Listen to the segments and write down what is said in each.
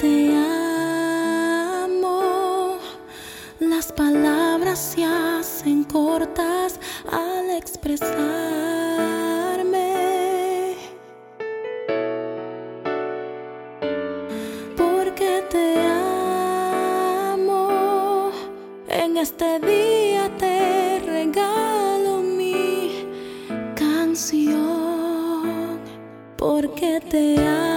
te amo. Las palabras se hacen cortas al expresarme. Porque te amo. En este día te regalo mi canción. Porque te amo.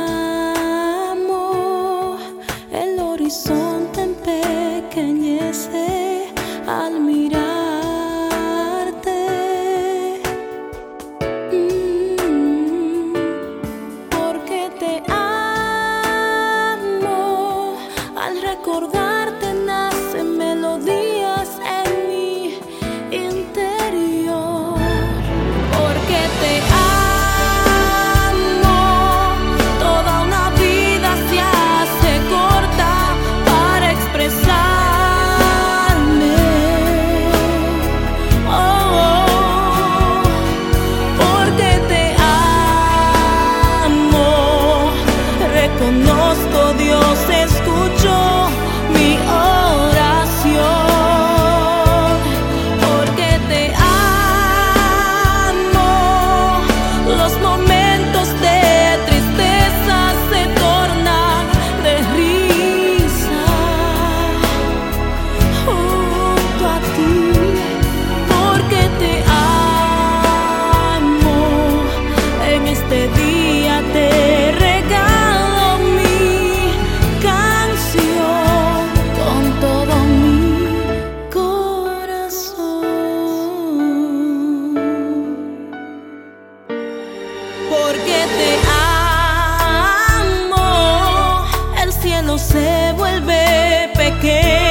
vuelve pequeño.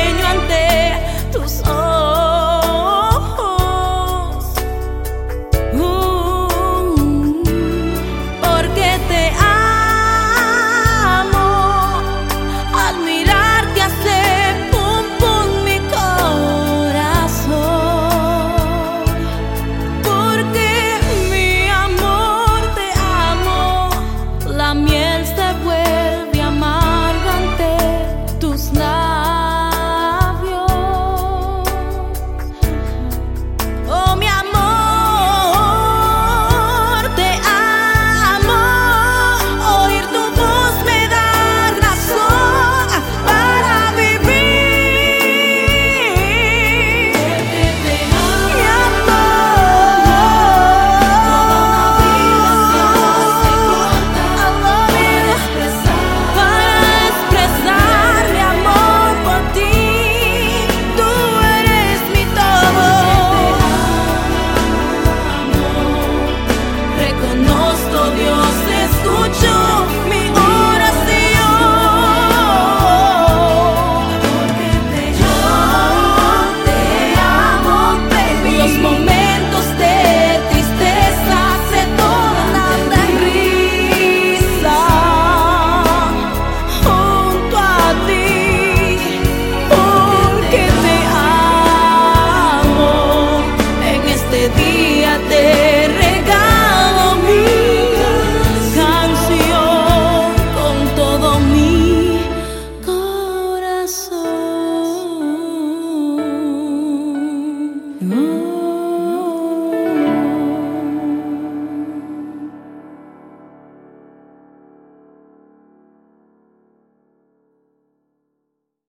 Até